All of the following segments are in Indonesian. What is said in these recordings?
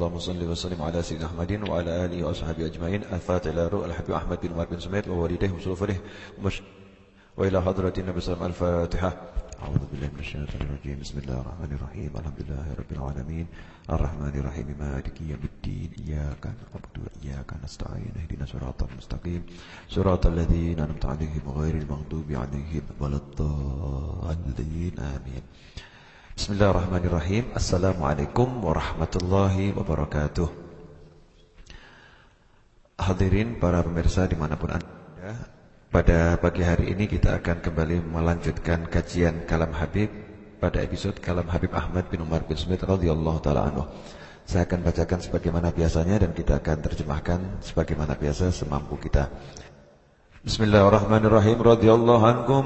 اللهم صل وسلم على سيدنا محمد وعلى آله وأصحابه أجمعين. الفاتح إلى روح الحبيب أحمد بن عمر بن سميت ووالديه وصلوفه وإلى حضرة النبي صلى الله عليه وسلم الفاتحة. أعوذ بالله من الشيطان الرجيم. بسم الله الرحمن الرحيم. الحمد لله رب العالمين. الرحمن الرحيم. مالك يوم الدين. إياك نعبد وإياك نستعين. اهدنا صراط المستقيم. صراط الذين أنعمت عليهم غير المغضوب عليهم ولا الضالين. آمين. Bismillahirrahmanirrahim. Assalamualaikum warahmatullahi wabarakatuh. Hadirin para pemirsa di mana pun anda, pada pagi hari ini kita akan kembali melanjutkan kajian Kalam Habib pada episode Kalam Habib Ahmad bin Umar bin Smith radhiyallahu taala anhu. Saya akan bacakan sebagaimana biasanya dan kita akan terjemahkan sebagaimana biasa semampu kita. Bismillahirrahmanirrahim. Radhiyallahu anhum.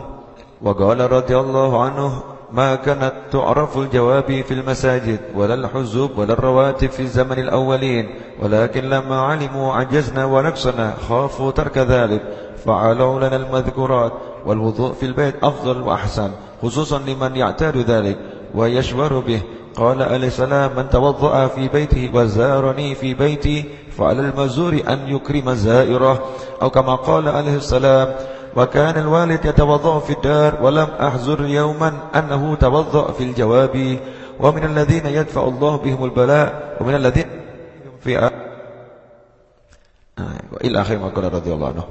wa gala radhiyallahu anhu ما كانت تعرف الجواب في المساجد ولا الحزب ولا الرواتب في الزمن الأولين ولكن لما علموا عجزنا ونقصنا خافوا ترك ذلك فعلوا لنا المذكورات والوضوء في البيت أفضل وأحسن خصوصا لمن يعتاد ذلك ويشور به قال عليه السلام من توضأ في بيته وزارني في بيتي فعلى المزور أن يكرم زائره. أو كما قال عليه السلام وكان الوالد يتوضأ في الدار ولم أحزر يوما أنه توضأ في الجواب ومن الذين يدفع الله بهم البلاء ومن الذين في إلى آخر ما قال رضي الله عنه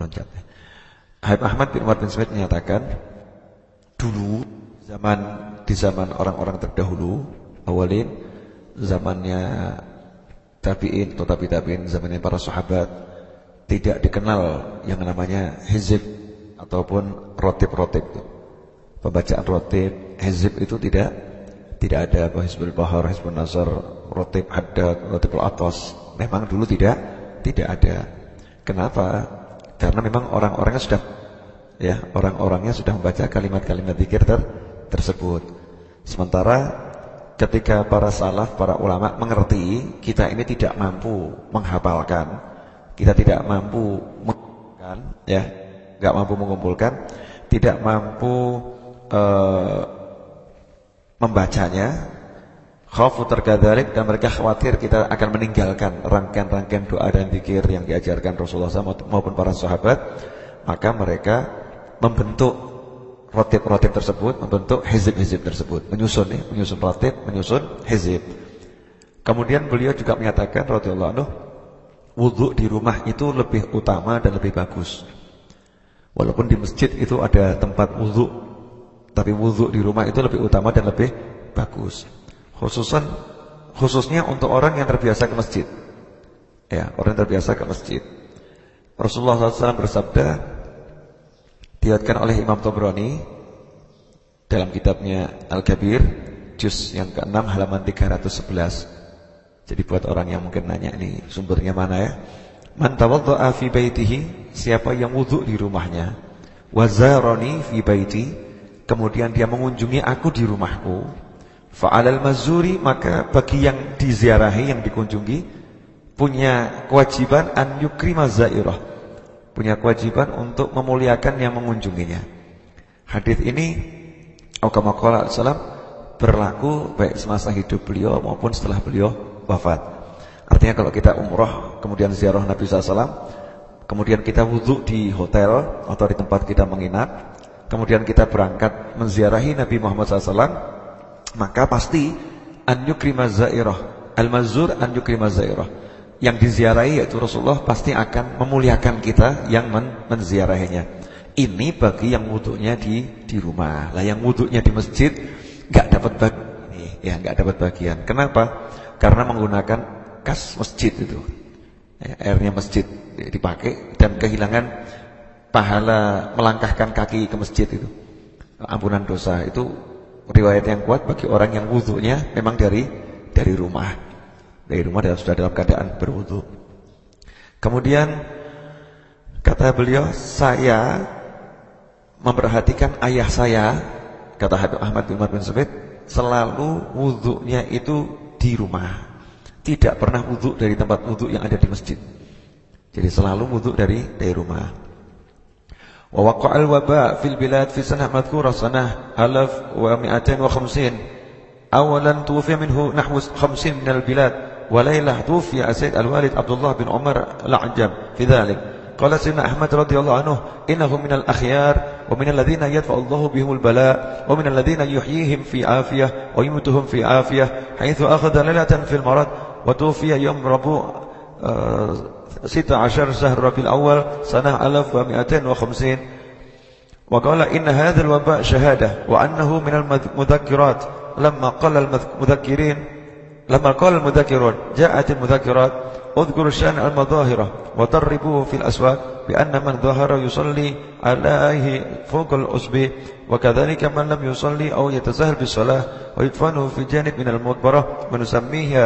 loncat. Habib Ahmad bin Umar bin Smith menyatakan dulu zaman di zaman orang-orang terdahulu awalin zamannya tabi'in atau tabi tabi'in zamannya para sahabat tidak dikenal yang namanya hizib ataupun rotib-rotib. Pembacaan rotib hizib itu tidak tidak ada hizbul bahar hizbul nazar rotib haddad rotibul atas. Memang dulu tidak tidak ada. Kenapa? Karena memang orang-orangnya sudah ya, orang-orangnya sudah membaca kalimat-kalimat zikir ter tersebut. Sementara ketika para salaf, para ulama mengerti kita ini tidak mampu menghafalkan, kita tidak mampu mengumpulkan ya, enggak mampu mengumpulkan, tidak mampu uh, membacanya, Khawfu terkadalik dan mereka khawatir kita akan meninggalkan rangkaian-rangkaian doa dan zikir yang diajarkan Rasulullah SAW maupun para sahabat. Maka mereka membentuk rotib-rotib tersebut, membentuk hizib-hizib tersebut. Menyusun ya, menyusun rotib, menyusun hizib. Kemudian beliau juga menyatakan anhu, wudhu di rumah itu lebih utama dan lebih bagus. Walaupun di masjid itu ada tempat wudhu, tapi wudhu di rumah itu lebih utama dan lebih bagus. Khususan khususnya untuk orang yang terbiasa ke masjid. Ya, orang yang terbiasa ke masjid. Rasulullah SAW bersabda diriwayatkan oleh Imam Tabrani dalam kitabnya Al-Kabir juz yang ke-6 halaman 311. Jadi buat orang yang mungkin nanya ini sumbernya mana ya? Man tawaddaa fi baitihi, siapa yang wudu di rumahnya, wazarani fi baiti, kemudian dia mengunjungi aku di rumahku, Fa'alal mazuri maka bagi yang diziarahi, yang dikunjungi punya kewajiban an yukrima zairah. Punya kewajiban untuk memuliakan yang mengunjunginya. Hadis ini kama qala salam berlaku baik semasa hidup beliau maupun setelah beliau wafat. Artinya kalau kita umroh kemudian ziarah Nabi SAW Kemudian kita wudhu di hotel atau di tempat kita menginap Kemudian kita berangkat menziarahi Nabi Muhammad SAW maka pasti an yukrima zairah. Al-mazur an yukrima zairah. Yang diziarahi yaitu Rasulullah pasti akan memuliakan kita yang men menziarahinya. Ini bagi yang wudhunya di di rumah. Lah yang wudhunya di masjid enggak dapat bagian ya enggak dapat bagian. Kenapa? Karena menggunakan kas masjid itu. Ya, airnya masjid dipakai dan kehilangan pahala melangkahkan kaki ke masjid itu. Ampunan dosa itu riwayat yang kuat bagi orang yang wudhunya memang dari dari rumah. Dari rumah dan sudah dalam keadaan berwudhu. Kemudian kata beliau, saya memperhatikan ayah saya, kata Habib Ahmad bin Umar bin Sabit, selalu wudhunya itu di rumah. Tidak pernah wudhu dari tempat wudhu yang ada di masjid. Jadi selalu wudhu dari dari rumah. Wa waqa'al waba fil bilad fi sanah madhkura sanah alaf wa mi'atain wa khamsin. Awalan tuwfi minhu nahwu min minal bilad. Wa laylah tuwfi Asyid al-Walid Abdullah bin Umar laanjam fi dhalik. قال سيدنا أحمد رضي الله عنه إنه من الأخيار ومن الذين يدفع الله بهم البلاء ومن الذين يحييهم في عافية ويموتهم في عافية حيث أخذ ليلة في المرض وتوفي يوم ربوع آه، ستة عشر شهر ربيع الأول سنة 1250 وقال إن هذا الوباء شهادة وأنه من المذكرات. لما قال المذكرين لما قال المذكرون جاءت المذكرات اذكروا الشأن المظاهرة وضربوه في الأسواق بأن من ظهر يصلي عليه فوق الأسبي وكذلك من لم يصلي أو يتسهل بالصلاة ويدفنه في جانب من المقبرة ونسميها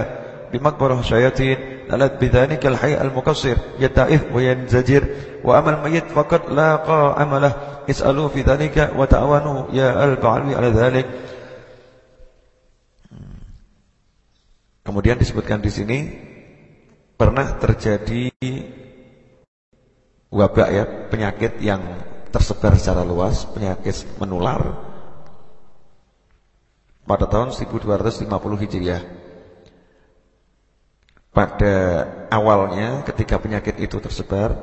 بمقبرة شياطين. لالت بذلك الحي المقصر يتعث وينزجر وأما الميت فقد لاقى عمله. اسألوا في ذلك وتعاونوا يا البعلي على ذلك. Kemudian disebutkan di sini pernah terjadi wabak ya, penyakit yang tersebar secara luas, penyakit menular pada tahun 1250 Hijriah. Pada awalnya ketika penyakit itu tersebar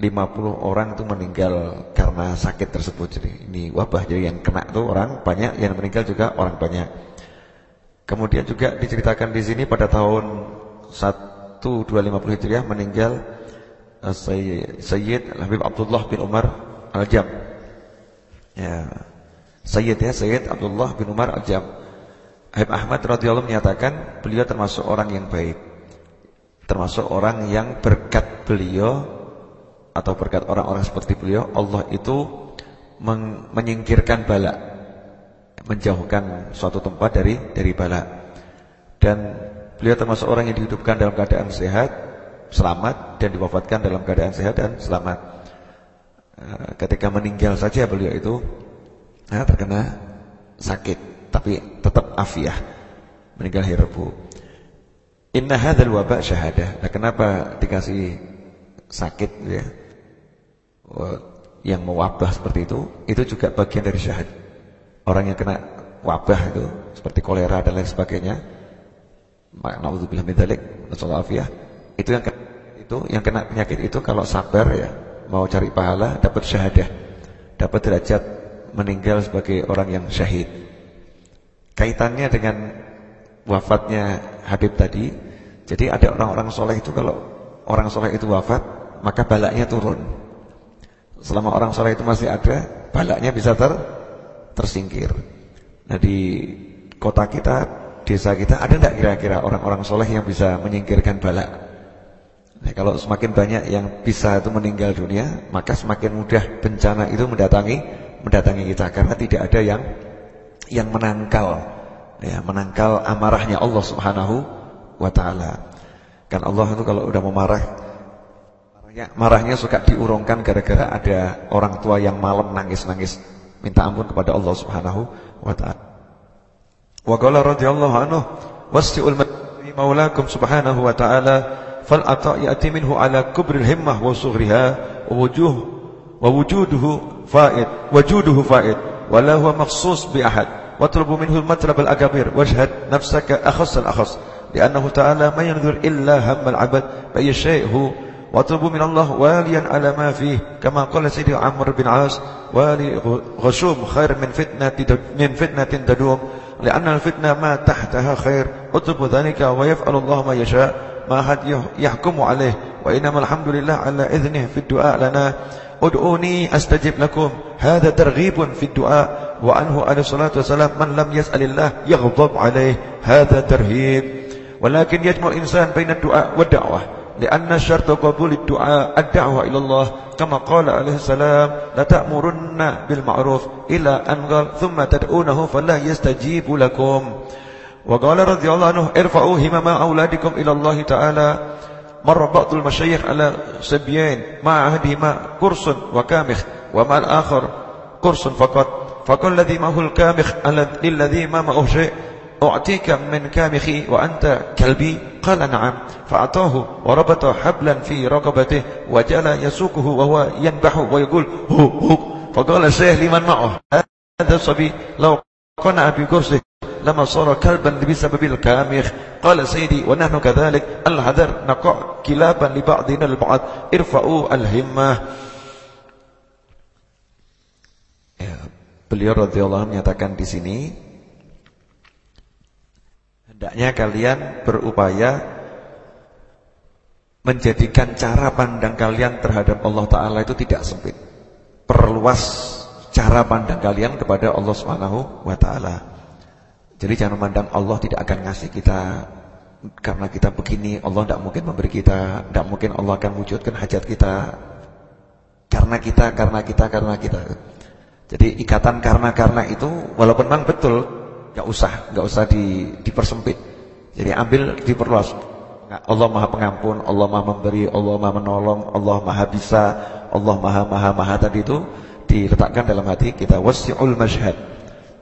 50 orang itu meninggal karena sakit tersebut. Jadi ini wabah jadi yang kena itu orang banyak, yang meninggal juga orang banyak. Kemudian juga diceritakan di sini pada tahun 1250 Hijriah meninggal uh, Sayyid Habib Abdullah bin Umar Al-Jam. Ya. Sayyid ya, Sayyid Abdullah bin Umar Al-Jam. Habib Ahmad radhiyallahu menyatakan beliau termasuk orang yang baik. Termasuk orang yang berkat beliau atau berkat orang-orang seperti beliau Allah itu menyingkirkan bala, menjauhkan suatu tempat dari dari bala. Dan Beliau termasuk orang yang dihidupkan dalam keadaan sehat, selamat dan diwafatkan dalam keadaan sehat dan selamat. Eh, ketika meninggal saja beliau itu nah, terkena sakit, tapi tetap afiah. Meninggal hari Rabu. Inna hadzal waba syahadah. Nah, kenapa dikasih sakit ya? Yang mewabah seperti itu, itu juga bagian dari syahad. Orang yang kena wabah itu seperti kolera dan lain sebagainya Nauzubillah min dzalik, nasallahu Itu yang itu yang kena penyakit itu kalau sabar ya, mau cari pahala dapat syahadah. Dapat derajat meninggal sebagai orang yang syahid. Kaitannya dengan wafatnya Habib tadi, jadi ada orang-orang soleh itu kalau orang soleh itu wafat, maka balaknya turun. Selama orang soleh itu masih ada, balaknya bisa ter tersingkir. Nah di kota kita desa kita ada tidak kira-kira orang-orang soleh yang bisa menyingkirkan balak? Nah, kalau semakin banyak yang bisa itu meninggal dunia, maka semakin mudah bencana itu mendatangi mendatangi kita karena tidak ada yang yang menangkal ya, menangkal amarahnya Allah Subhanahu wa taala. Kan Allah itu kalau udah memarah marahnya, marahnya suka diurungkan gara-gara ada orang tua yang malam nangis-nangis minta ampun kepada Allah Subhanahu wa taala. وقال رضي الله عنه واسع مولاكم سبحانه وتعالى فالعطاء يأتي منه على كبر الهمة وصغرها ووجوه ووجوده فائد وجوده فائد ولا هو مخصوص بأحد. واطلب منه المطلب الأكبر واجهد نفسك أخص الأخص لأنه تعالى ما ينظر إلا هم العبد بأي شيء هو. واطلبوا من الله واليا على ما فيه كما قال سيدي عمرو بن عاص والي غشوم خير من فتنة من فتنة تدوم. لأن الفتنة ما تحتها خير. اطلب ذلك ويفعل الله ما يشاء. ما حد يحكم عليه. وإنما الحمد لله على إذنه في الدعاء لنا. ادعوني أستجب لكم. هذا ترغيب في الدعاء. وعنه عليه الصلاة والسلام من لم يسأل الله يغضب عليه. هذا ترهيب. ولكن يجمع الإنسان بين الدعاء والدعوة. لأن شرط قبول الدعاء الدعوة إلى الله. كما قال عليه السلام لتأمرن بالمعروف إلى أن قال ثم تدعونه فلا يستجيب لكم. وقال رضي الله عنه ارفعوا همم أولادكم إلى الله تعالى. مر بعض المشايخ على سبيين مع أحدهما قرص وكامخ ومع الآخر قرص فقط. فقال الذي معه الكامخ للذي ما معه شيء؟ أعطيك من كامخي وأنت كلبي؟ قال نعم. فأعطاه وربط حبلا في رقبته وجعل يسوقه وهو ينبح ويقول هو هو فقال الشيخ لمن معه؟ هذا الصبي لو قنع بكرسه لما صار كلبا بسبب الكامخ. قال سيدي ونحن كذلك الحذر نقع كلابا لبعضنا البعض؟ ارفعوا الهمة. Beliau radhiyallahu anhu menyatakan di sini hendaknya kalian berupaya menjadikan cara pandang kalian terhadap Allah taala itu tidak sempit perluas cara pandang kalian kepada Allah Subhanahu wa. Jadi jangan memandang Allah tidak akan ngasih kita karena kita begini, Allah tidak mungkin memberi kita, tidak mungkin Allah akan wujudkan hajat kita karena kita, karena kita, karena kita. Jadi ikatan karena-karena itu walaupun memang betul nggak usah, nggak usah di, dipersempit. Jadi ambil diperluas. Allah Maha Pengampun, Allah Maha Memberi, Allah Maha Menolong, Allah Maha Bisa, Allah Maha Maha Maha tadi itu diletakkan dalam hati kita wasi'ul mashhad.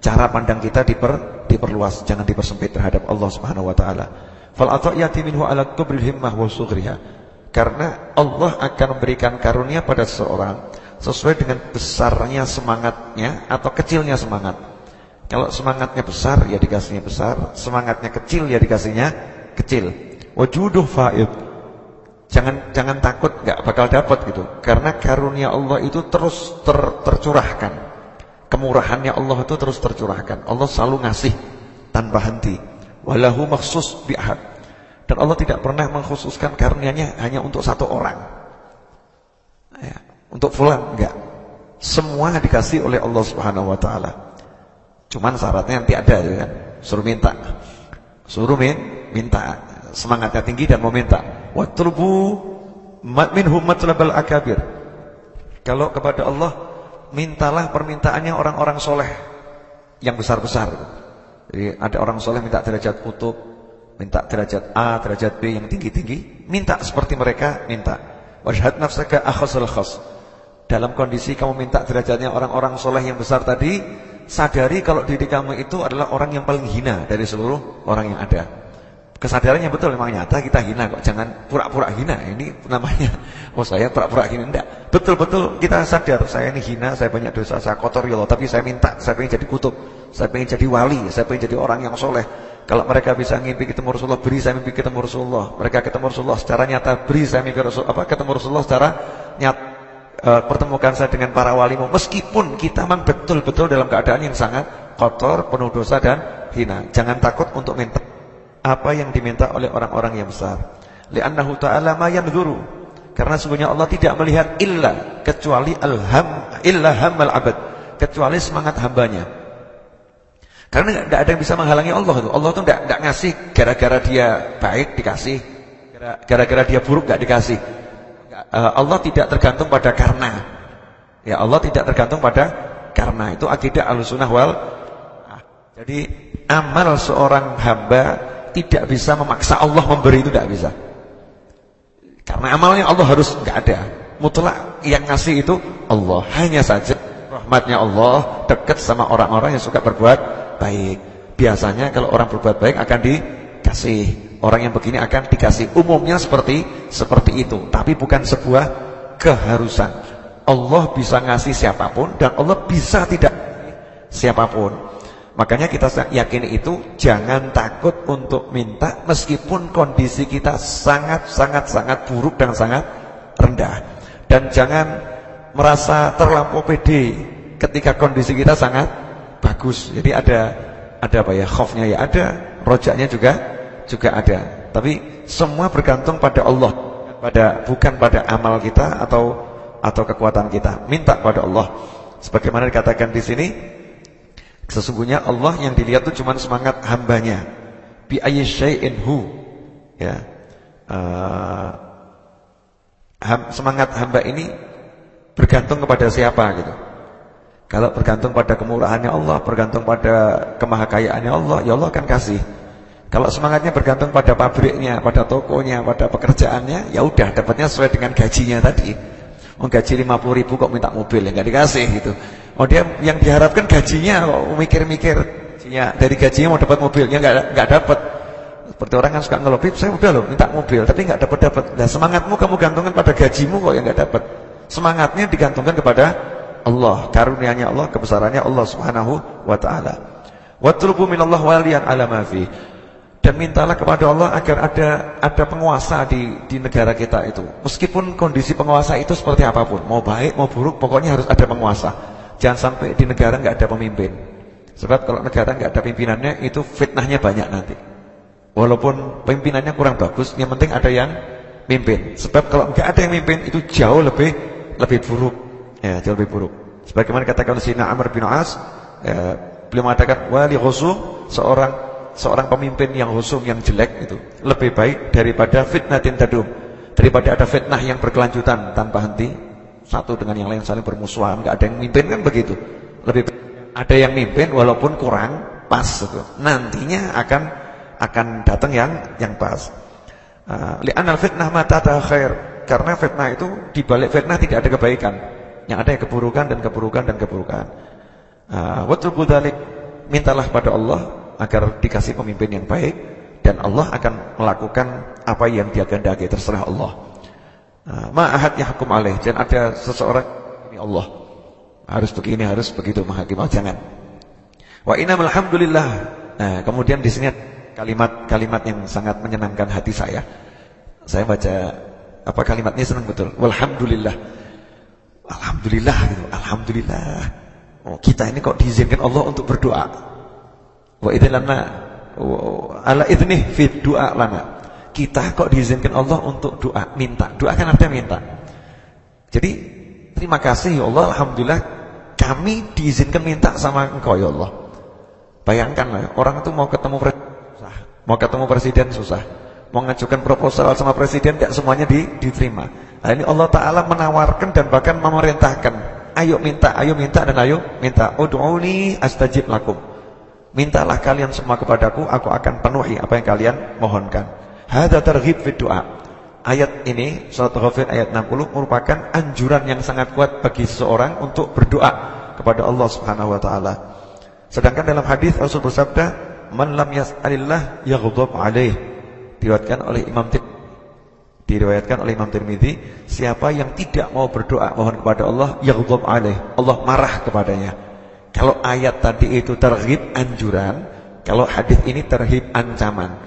Cara pandang kita diper, diperluas, jangan dipersempit terhadap Allah Subhanahu wa taala. Fal ata'yati minhu ala kubril himmah. Karena Allah akan memberikan karunia pada seseorang sesuai dengan besarnya semangatnya atau kecilnya semangat. Kalau semangatnya besar ya dikasihnya besar, semangatnya kecil ya dikasihnya kecil. Wajuduh faid Jangan jangan takut nggak bakal dapat gitu. Karena karunia Allah itu terus ter, tercurahkan. Kemurahannya Allah itu terus tercurahkan. Allah selalu ngasih tanpa henti. Walahu maksus bi'ahad. Dan Allah tidak pernah mengkhususkan karunia-Nya hanya untuk satu orang. Ya, untuk fulan enggak. Semua dikasih oleh Allah Subhanahu wa taala. Cuman syaratnya nanti ada ya kan. Suruh minta. Suruh min, minta semangatnya tinggi dan mau minta. Watlubu minhum matlabal akabir. Kalau kepada Allah mintalah permintaannya orang-orang soleh yang besar-besar. Jadi ada orang soleh minta derajat kutub, minta derajat A, derajat B yang tinggi-tinggi, minta seperti mereka minta. Wajhat nafsaka akhasul khas. Dalam kondisi kamu minta derajatnya orang-orang soleh yang besar tadi, sadari kalau diri kamu itu adalah orang yang paling hina dari seluruh orang yang ada. Kesadarannya betul memang nyata kita hina kok. Jangan pura-pura hina. Ini namanya oh saya pura-pura hina enggak. Betul-betul kita sadar saya ini hina, saya banyak dosa, saya kotor ya Allah, tapi saya minta, saya pengen jadi kutub, saya pengen jadi wali, saya pengen jadi orang yang soleh. Kalau mereka bisa ngimpi ketemu Rasulullah, beri saya mimpi ketemu Rasulullah. Mereka ketemu Rasulullah secara nyata, beri saya mimpi Rasul apa ketemu Rasulullah secara nyata. Uh, pertemukan saya dengan para walimu meskipun kita memang betul-betul dalam keadaan yang sangat kotor, penuh dosa dan hina. Jangan takut untuk minta apa yang diminta oleh orang-orang yang besar. Li'annahu ta'ala ma yanzuru. Karena sungguhnya Allah tidak melihat illa kecuali alham illa hamal abad, kecuali semangat hambanya. Karena tidak ada yang bisa menghalangi Allah itu. Allah itu tidak ngasih gara-gara dia baik dikasih, gara-gara dia buruk tidak dikasih. Eh, Allah tidak tergantung pada karena. Ya Allah tidak tergantung pada karena. Itu akidah Ahlussunnah wal Jadi amal seorang hamba tidak bisa memaksa Allah memberi itu tidak bisa. Karena amalnya Allah harus nggak ada. Mutlak yang ngasih itu Allah. Hanya saja rahmatnya Allah dekat sama orang-orang yang suka berbuat baik. Biasanya kalau orang berbuat baik akan dikasih. Orang yang begini akan dikasih. Umumnya seperti seperti itu, tapi bukan sebuah keharusan. Allah bisa ngasih siapa pun dan Allah bisa tidak siapa pun. Makanya kita yakini itu jangan takut untuk minta meskipun kondisi kita sangat-sangat-sangat buruk dan sangat rendah. Dan jangan merasa terlampau pede ketika kondisi kita sangat bagus. Jadi ada ada apa ya? Khaufnya ya ada, rojaknya juga juga ada. Tapi semua bergantung pada Allah, pada bukan pada amal kita atau atau kekuatan kita. Minta pada Allah. Sebagaimana dikatakan di sini Sesungguhnya Allah yang dilihat itu cuma semangat hambanya. Bi ayyi syai'in hu. Ya. Uh, semangat hamba ini bergantung kepada siapa gitu. Kalau bergantung pada kemurahannya Allah, bergantung pada kemahakayaannya Allah, ya Allah akan kasih. Kalau semangatnya bergantung pada pabriknya, pada tokonya, pada pekerjaannya, ya udah dapatnya sesuai dengan gajinya tadi. Mau gaji 50 ribu kok minta mobil ya nggak dikasih gitu. Oh dia yang diharapkan gajinya kok mikir-mikir gajinya dari gajinya mau dapat mobil ya nggak nggak dapat. Seperti orang kan suka ngelobip, saya udah loh minta mobil tapi nggak dapat dapat. Nah semangatmu kamu gantungkan pada gajimu kok yang nggak dapat. Semangatnya digantungkan kepada Allah, karunia-Nya Allah, kebesarannya Allah Subhanahu wa taala. Watlubu minallah waliyan ala ma. Dan mintalah kepada Allah agar ada ada penguasa di di negara kita itu. Meskipun kondisi penguasa itu seperti apa pun, mau baik mau buruk, pokoknya harus ada penguasa. Jangan sampai di negara nggak ada pemimpin. Sebab kalau negara nggak ada pimpinannya itu fitnahnya banyak nanti. Walaupun pimpinannya kurang bagus, yang penting ada yang mimpin. Sebab kalau nggak ada yang mimpin itu jauh lebih lebih buruk. Ya, jauh lebih buruk. Sebagaimana katakan Sina Amr bin As, ya, beliau mengatakan wali khusus seorang seorang pemimpin yang husum yang jelek itu lebih baik daripada fitnatin tadum daripada ada fitnah yang berkelanjutan tanpa henti. Satu dengan yang lain saling bermusuhan. Nggak ada yang mimpin kan begitu. Lebih ada yang mimpin walaupun kurang pas itu nantinya akan akan datang yang yang pas. Uh, li'anal fitnah mata khair. Karena fitnah itu di balik fitnah tidak ada kebaikan. Yang ada yang keburukan dan keburukan dan keburukan. Uh, wa mintalah pada Allah agar dikasih pemimpin yang baik dan Allah akan melakukan apa yang dia kehendaki terserah Allah. Nah, ma ahad yahkum alaih dan ada seseorang ini Allah harus begini harus begitu menghakim jangan. Wa innamal hamdulillah. Nah, kemudian di sini kalimat-kalimat yang sangat menyenangkan hati saya. Saya baca apa kalimatnya senang betul. Walhamdulillah. Alhamdulillah gitu. Alhamdulillah. Oh, kita ini kok diizinkan Allah untuk berdoa. Wa idlana ala idnih fi doa lana. Kita kok diizinkan Allah untuk doa, minta. Doa kan artinya minta. Jadi terima kasih ya Allah, alhamdulillah kami diizinkan minta sama Engkau ya Allah. Bayangkan lah, orang itu mau ketemu susah, mau ketemu presiden susah, mau ngajukan proposal sama presiden tidak semuanya di, diterima. Nah, ini Allah Taala menawarkan dan bahkan memerintahkan, ayo minta, ayo minta dan ayo minta. Ud'uni astajib lakum. Mintalah kalian semua kepadaku, aku akan penuhi apa yang kalian mohonkan. Hadza targhib fi doa. Ayat ini surat Ghafir ayat 60 merupakan anjuran yang sangat kuat bagi seseorang untuk berdoa kepada Allah Subhanahu wa taala. Sedangkan dalam hadis Rasul bersabda, "Man lam yas'alillah yaghdab alaih." Diriwayatkan oleh Imam Tirmidzi. Diriwayatkan oleh Imam Tirmidzi, siapa yang tidak mau berdoa mohon kepada Allah, yaghdab alaih. Allah marah kepadanya. Kalau ayat tadi itu terhib anjuran, kalau hadis ini terhib ancaman.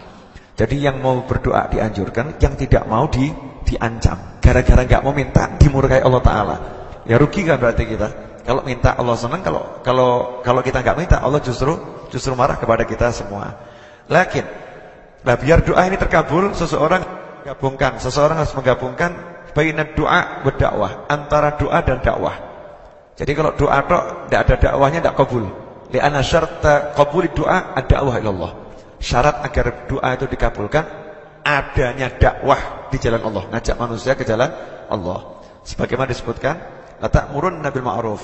Jadi yang mau berdoa dianjurkan, yang tidak mau di diancam. Gara-gara nggak mau minta dimurkai Allah Taala. Ya rugi kan berarti kita. Kalau minta Allah senang, kalau kalau kalau kita nggak minta Allah justru justru marah kepada kita semua. Lakin, nah biar doa ini terkabul, seseorang gabungkan, seseorang harus menggabungkan bainad doa berdakwah antara doa dan dakwah. Jadi kalau doa tok tidak ada dakwahnya tidak kabul. Li'anna syarta qabuli doa ad-da'wah ilallah. Syarat agar doa itu dikabulkan adanya dakwah di jalan Allah, ngajak manusia ke jalan Allah. Sebagaimana disebutkan, la ta'murun nabil ma'ruf.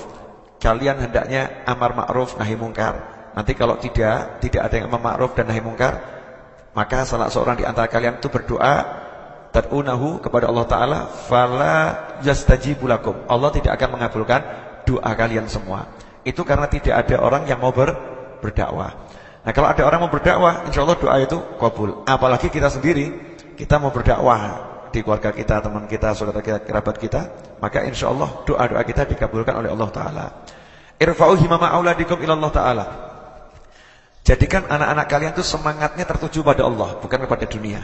Kalian hendaknya amar ma'ruf nahi mungkar. Nanti kalau tidak tidak ada yang amar ma'ruf dan nahi mungkar, maka salah seorang di antara kalian itu berdoa tad'unahu kepada Allah taala fala yastajibu lakum. Allah tidak akan mengabulkan doa kalian semua. Itu karena tidak ada orang yang mau ber, berdakwah. Nah kalau ada orang mau berdakwah, insya Allah doa itu kabul. Apalagi kita sendiri, kita mau berdakwah di keluarga kita, teman kita, saudara kita, kerabat kita, maka insya Allah doa-doa kita dikabulkan oleh Allah Taala. Irfa'u himama auladikum ilallah Taala. Jadikan anak-anak kalian itu semangatnya tertuju pada Allah, bukan kepada dunia.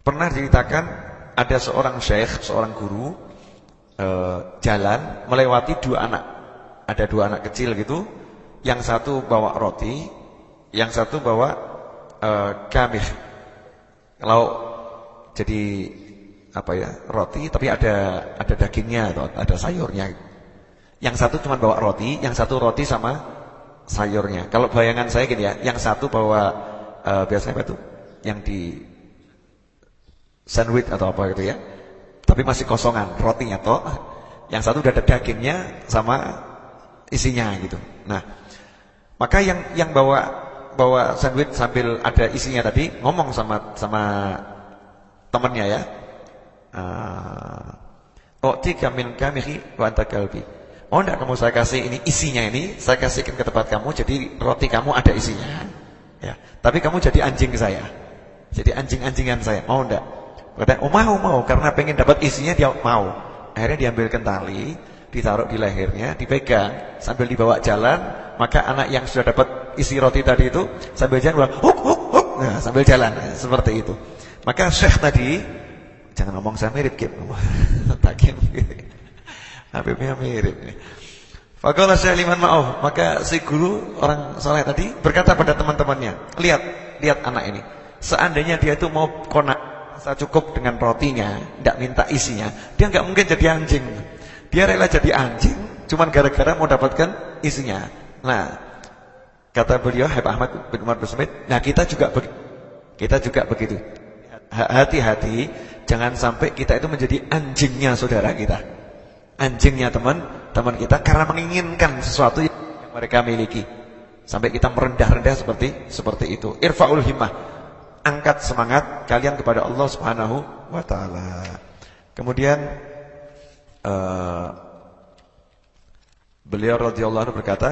Pernah diceritakan ada seorang syekh, seorang guru e, jalan melewati dua anak. Ada dua anak kecil gitu. Yang satu bawa roti, yang satu bawa e. Kalau jadi apa ya roti tapi ada ada dagingnya atau ada sayurnya. Yang satu cuma bawa roti, yang satu roti sama sayurnya. Kalau bayangan saya gini ya, yang satu bawa e, biasanya apa tuh? Yang di sandwich atau apa gitu ya. Tapi masih kosongan rotinya toh. Yang satu udah ada dagingnya sama isinya gitu. Nah, maka yang yang bawa bawa sandwich sambil ada isinya tadi ngomong sama sama temannya ya. Oh, tiga min kamihi wa anta kalbi. Oh enggak kamu saya kasih ini isinya ini, saya kasihkan ke tempat kamu jadi roti kamu ada isinya. Ya. Tapi kamu jadi anjing saya. Jadi anjing-anjingan saya. Mau enggak? Kata, oh mau mau karena pengen dapat isinya dia mau. Akhirnya diambilkan tali, ditaruh di lehernya, dipegang sambil dibawa jalan, maka anak yang sudah dapat isi roti tadi itu sambil jalan bilang huk huk huk. Nah, sambil jalan seperti itu. Maka Syekh tadi jangan ngomong saya mirip Kim. Takim. Habibnya mirip. Faqala Syekh liman ma'af, maka si guru orang saleh tadi berkata pada teman-temannya, "Lihat, lihat anak ini. Seandainya dia itu mau konak saya cukup dengan rotinya, tidak minta isinya, dia nggak mungkin jadi anjing. Dia rela jadi anjing, cuman gara-gara mau dapatkan isinya. Nah, kata beliau Habib Ahmad bin Umar bin nah kita juga kita juga begitu. Hati-hati, jangan sampai kita itu menjadi anjingnya saudara kita. Anjingnya teman-teman kita karena menginginkan sesuatu yang mereka miliki. Sampai kita merendah-rendah seperti seperti itu. Irfaul himmah angkat semangat kalian kepada Allah Subhanahu wa taala. Kemudian uh, beliau radhiyallahu anhu berkata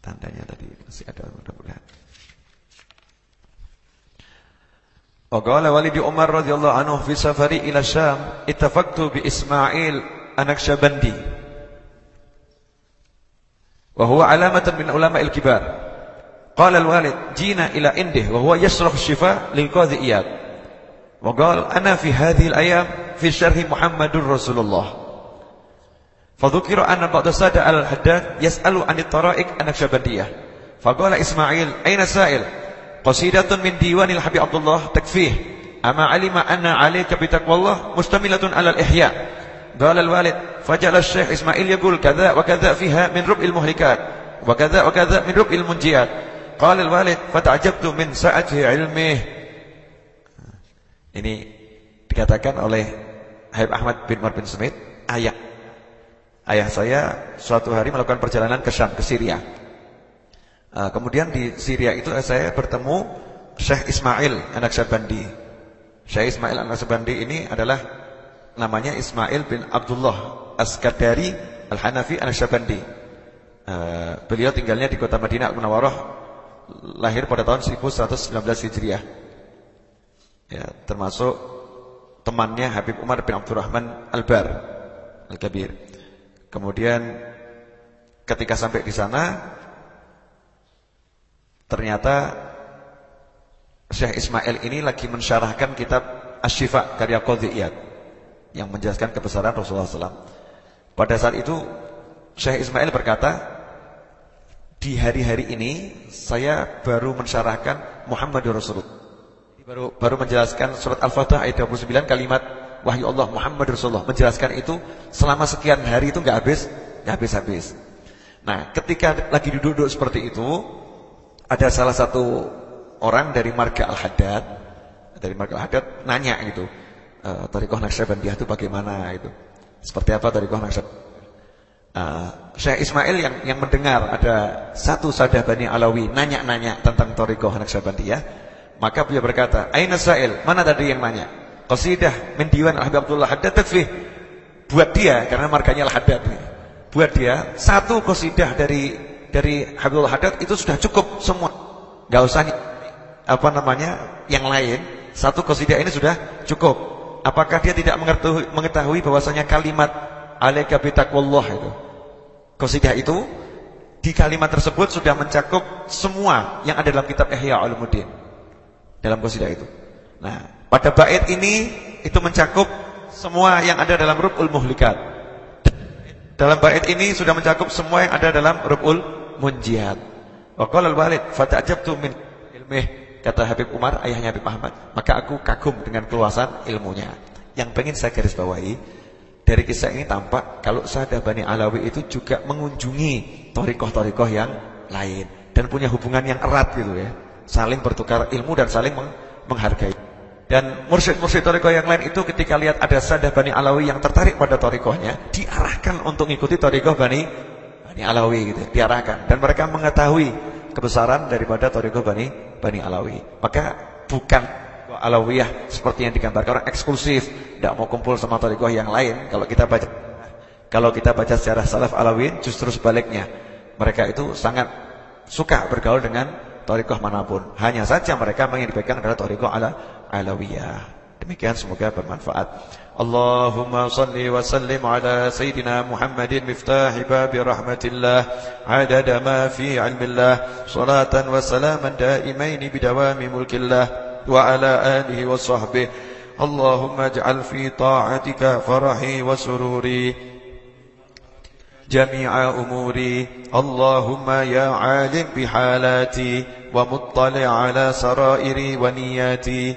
tandanya tadi masih ada mudah-mudahan. Waqala Walid Umar radhiyallahu anhu fi safari ila Syam ittafaqtu bi Ismail Anakshabandi wa huwa alamatan min ulama al-kibar Qala al-walid jina ila indih wa huwa yasrah shifa lil qadhi iyad. Wa qala ana fi hadhihi al-ayam fi syarhi Muhammadur Rasulullah. Fadhukira anna ba'da sada al-haddad yas'alu 'an at-tara'iq an-naqshabandiyah. Faqala Ismail, "Aina sa'il?" Qasidatun min diwanil Habib Abdullah takfih. Ama 'alima anna 'alayka bi taqwallah mustamilatun 'ala al-ihya. Qala al-walid, faja'ala asy-syekh Ismail yaqul kadza wa kadza fiha min rub'il muhlikat wa kadza wa kadza min rub'il munjiyat. Qala al-walid fata'ajabtu min sa'ati ilmih. Ini dikatakan oleh Habib Ahmad bin Umar bin Smith, ayah. Ayah saya suatu hari melakukan perjalanan ke Syam, ke Syria. Uh, kemudian di Syria itu saya bertemu Syekh Ismail anak Syabandi. Syekh Ismail anak Syabandi ini adalah namanya Ismail bin Abdullah As-Kadari Al-Hanafi anak Syabandi. Uh, beliau tinggalnya di kota Madinah Al-Munawwarah lahir pada tahun 1119 Hijriah. Ya, termasuk temannya Habib Umar bin Abdurrahman Al-Bar Al-Kabir. Kemudian ketika sampai di sana ternyata Syekh Ismail ini lagi mensyarahkan kitab Asy-Syifa karya Qadhi yang menjelaskan kebesaran Rasulullah SAW. Pada saat itu Syekh Ismail berkata, di hari-hari ini saya baru mensyarahkan Muhammadur Rasulullah. Baru baru menjelaskan surat Al-Fatihah ayat 29 kalimat wahyu Allah Muhammadur Rasulullah. Menjelaskan itu selama sekian hari itu enggak habis, enggak habis-habis. Nah, ketika lagi duduk-duduk seperti itu, ada salah satu orang dari marga Al-Haddad, dari marga Al-Haddad nanya gitu, e, Tariqah Naqsyabandiyah itu bagaimana itu? Seperti apa Tariqah Naqsyabandiyah? Uh, Syekh Ismail yang yang mendengar ada satu sadah Bani Alawi nanya-nanya tentang Torikoh Naqsyabandiyah, maka beliau berkata, "Aina sa'il? Mana tadi yang nanya?" Qasidah min diwan Habib Abdullah Haddad. Buat dia karena markanya Al-Haddad Buat dia satu qasidah dari dari Habibullah Haddad itu sudah cukup semua. Enggak usah apa namanya yang lain. Satu qasidah ini sudah cukup. Apakah dia tidak mengetahui, mengetahui bahwasanya kalimat alaika bitaqwallah itu. Qasidah itu di kalimat tersebut sudah mencakup semua yang ada dalam kitab Ihya Ulumuddin. Dalam qasidah itu. Nah, pada bait ini itu mencakup semua yang ada dalam Rubul Muhlikat. Dalam bait ini sudah mencakup semua yang ada dalam Rubul Munjiat. Wa qala al-walid fata'jabtu min ilmih kata Habib Umar ayahnya Habib Ahmad, maka aku kagum dengan keluasan ilmunya. Yang pengen saya garis bawahi dari kisah ini tampak kalau Sahadah Bani Alawi itu juga mengunjungi torikoh-torikoh yang lain dan punya hubungan yang erat gitu ya, saling bertukar ilmu dan saling menghargai. Dan mursyid-mursyid torikoh yang lain itu ketika lihat ada Sahadah Bani Alawi yang tertarik pada torikohnya, diarahkan untuk mengikuti torikoh Bani Bani Alawi gitu, diarahkan dan mereka mengetahui kebesaran daripada torikoh Bani Bani Alawi. Maka bukan alawiyah seperti yang digambarkan orang eksklusif, tidak mau kumpul sama thariqah yang lain. Kalau kita baca kalau kita baca sejarah salaf alawin justru sebaliknya. Mereka itu sangat suka bergaul dengan thariqah mana pun. Hanya saja mereka menginginkan adalah thariqah ala alawiyah. Demikian semoga bermanfaat. Allahumma salli wa sallim ala Sayyidina Muhammadin miftah babi rahmatillah adada ma fi ilmillah salatan wa salaman daimain bidawami mulkillah alihi wa sahbihi اللهم اجعل في طاعتك فرحي وسروري. جميع أموري. اللهم يا عالم بحالاتي ومطلع على سرائري ونياتي.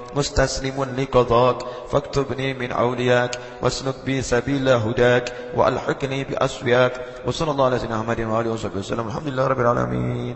مستسلم لقضاك فاكتبني من أولياك واسلك بي سبيل هداك وألحقني بأسوياك. وصلى الله على سيدنا محمد وآله وصحبه وسلم. الحمد لله رب العالمين.